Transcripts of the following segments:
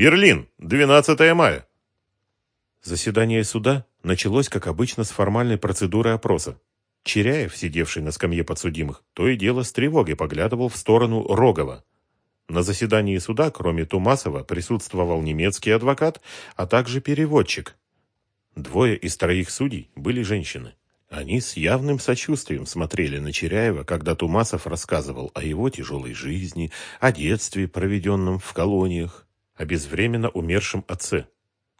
Берлин, 12 мая. Заседание суда началось, как обычно, с формальной процедуры опроса. Черяев, сидевший на скамье подсудимых, то и дело с тревогой поглядывал в сторону Рогова. На заседании суда, кроме Тумасова, присутствовал немецкий адвокат, а также переводчик. Двое из троих судей были женщины. Они с явным сочувствием смотрели на Черяева, когда Тумасов рассказывал о его тяжелой жизни, о детстве, проведенном в колониях, о безвременно умершем отце.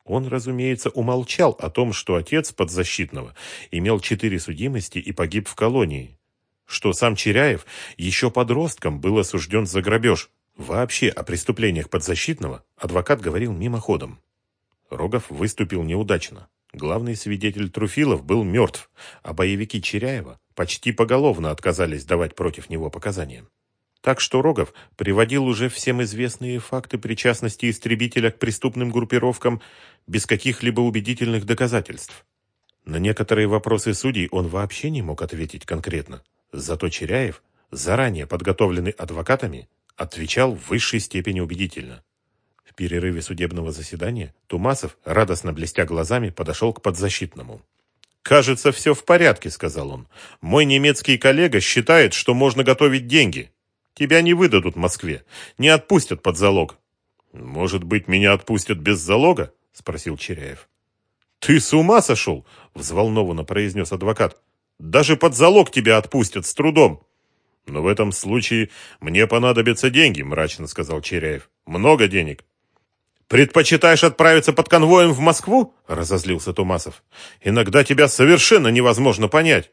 Он, разумеется, умолчал о том, что отец подзащитного имел четыре судимости и погиб в колонии, что сам Черяев еще подростком был осужден за грабеж. Вообще о преступлениях подзащитного адвокат говорил мимоходом. Рогов выступил неудачно. Главный свидетель Труфилов был мертв, а боевики Черяева почти поголовно отказались давать против него показания. Так что Рогов приводил уже всем известные факты причастности истребителя к преступным группировкам без каких-либо убедительных доказательств. На некоторые вопросы судей он вообще не мог ответить конкретно. Зато Черяев, заранее подготовленный адвокатами, отвечал в высшей степени убедительно. В перерыве судебного заседания Тумасов, радостно блестя глазами, подошел к подзащитному. «Кажется, все в порядке», — сказал он. «Мой немецкий коллега считает, что можно готовить деньги. Тебя не выдадут Москве, не отпустят под залог». «Может быть, меня отпустят без залога?» — спросил Черяев. «Ты с ума сошел?» — взволнованно произнес адвокат. «Даже под залог тебя отпустят с трудом». «Но в этом случае мне понадобятся деньги», — мрачно сказал Черяев. «Много денег». «Предпочитаешь отправиться под конвоем в Москву?» – разозлился Тумасов. «Иногда тебя совершенно невозможно понять».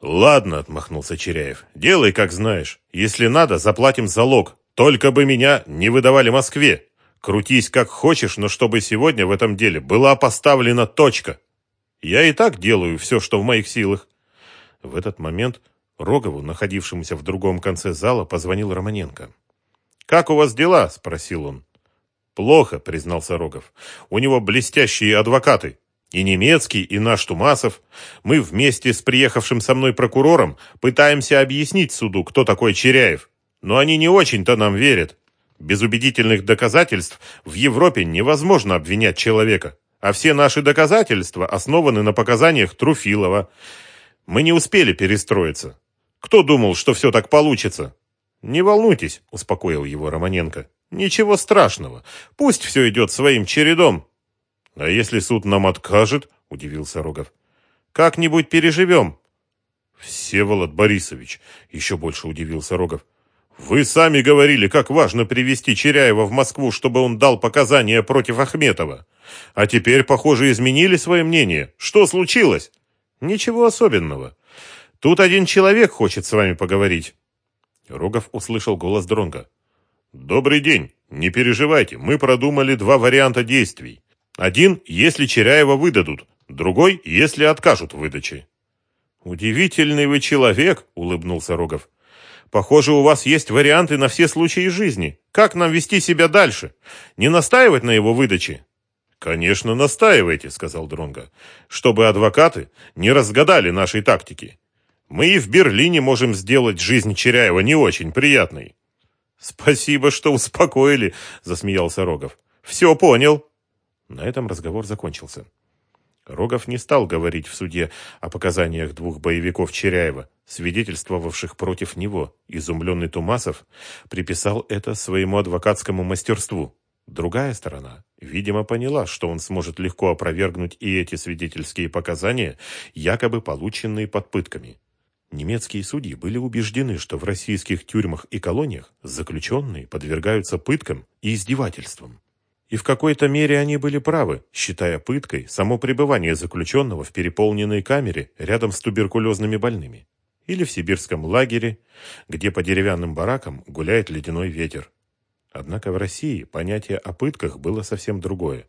«Ладно», – отмахнулся Черяев. «Делай, как знаешь. Если надо, заплатим залог. Только бы меня не выдавали Москве. Крутись как хочешь, но чтобы сегодня в этом деле была поставлена точка. Я и так делаю все, что в моих силах». В этот момент Рогову, находившемуся в другом конце зала, позвонил Романенко. «Как у вас дела?» – спросил он. «Плохо», — признался Рогов. «У него блестящие адвокаты. И немецкий, и наш Тумасов. Мы вместе с приехавшим со мной прокурором пытаемся объяснить суду, кто такой Черяев. Но они не очень-то нам верят. Без убедительных доказательств в Европе невозможно обвинять человека. А все наши доказательства основаны на показаниях Труфилова. Мы не успели перестроиться. Кто думал, что все так получится?» «Не волнуйтесь», — успокоил его Романенко. Ничего страшного. Пусть все идет своим чередом. А если суд нам откажет, удивился Рогов. Как-нибудь переживем. Всеволод Борисович, еще больше удивился Рогов. Вы сами говорили, как важно привести Черяева в Москву, чтобы он дал показания против Ахметова. А теперь, похоже, изменили свое мнение. Что случилось? Ничего особенного. Тут один человек хочет с вами поговорить. Рогов услышал голос Дронга. «Добрый день. Не переживайте, мы продумали два варианта действий. Один, если Черяева выдадут, другой, если откажут в выдаче». «Удивительный вы человек», — улыбнулся Рогов. «Похоже, у вас есть варианты на все случаи жизни. Как нам вести себя дальше? Не настаивать на его выдаче?» «Конечно, настаивайте», — сказал Дронга, «чтобы адвокаты не разгадали нашей тактики. Мы и в Берлине можем сделать жизнь Черяева не очень приятной». «Спасибо, что успокоили», — засмеялся Рогов. «Все понял». На этом разговор закончился. Рогов не стал говорить в суде о показаниях двух боевиков Черяева, свидетельствовавших против него. Изумленный Тумасов приписал это своему адвокатскому мастерству. Другая сторона, видимо, поняла, что он сможет легко опровергнуть и эти свидетельские показания, якобы полученные под пытками. Немецкие судьи были убеждены, что в российских тюрьмах и колониях заключенные подвергаются пыткам и издевательствам. И в какой-то мере они были правы, считая пыткой само пребывание заключенного в переполненной камере рядом с туберкулезными больными. Или в сибирском лагере, где по деревянным баракам гуляет ледяной ветер. Однако в России понятие о пытках было совсем другое.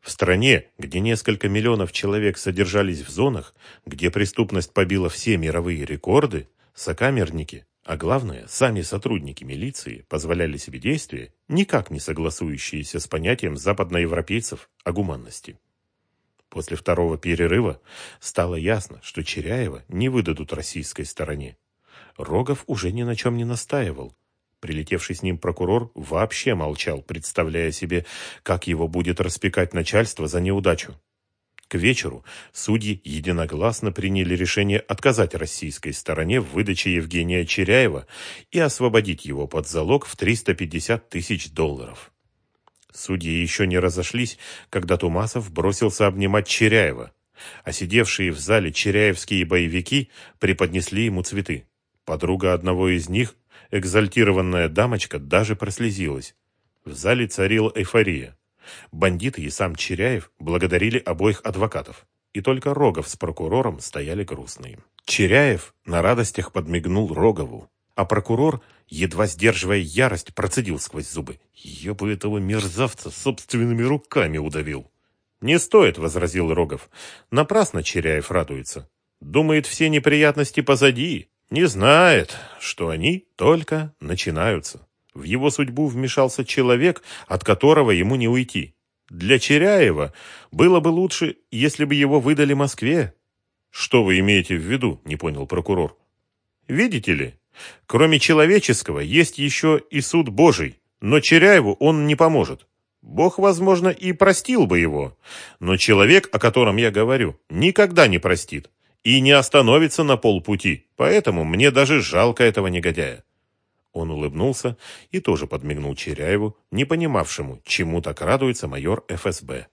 В стране, где несколько миллионов человек содержались в зонах, где преступность побила все мировые рекорды, сокамерники, а главное, сами сотрудники милиции позволяли себе действия, никак не согласующиеся с понятием западноевропейцев о гуманности. После второго перерыва стало ясно, что Черяева не выдадут российской стороне. Рогов уже ни на чем не настаивал. Прилетевший с ним прокурор вообще молчал, представляя себе, как его будет распекать начальство за неудачу. К вечеру судьи единогласно приняли решение отказать российской стороне в выдаче Евгения Черяева и освободить его под залог в 350 тысяч долларов. Судьи еще не разошлись, когда Тумасов бросился обнимать Черяева, а сидевшие в зале черяевские боевики преподнесли ему цветы. Подруга одного из них Экзальтированная дамочка даже прослезилась. В зале царила эйфория. Бандиты и сам Черяев благодарили обоих адвокатов. И только Рогов с прокурором стояли грустные. Черяев на радостях подмигнул Рогову. А прокурор, едва сдерживая ярость, процедил сквозь зубы. «Я бы этого мерзавца собственными руками удавил». «Не стоит», — возразил Рогов. «Напрасно Черяев радуется. Думает, все неприятности позади не знает, что они только начинаются. В его судьбу вмешался человек, от которого ему не уйти. Для Черяева было бы лучше, если бы его выдали Москве. Что вы имеете в виду, не понял прокурор. Видите ли, кроме человеческого есть еще и суд Божий, но Черяеву он не поможет. Бог, возможно, и простил бы его, но человек, о котором я говорю, никогда не простит и не остановится на полпути, поэтому мне даже жалко этого негодяя». Он улыбнулся и тоже подмигнул Черяеву, не понимавшему, чему так радуется майор ФСБ.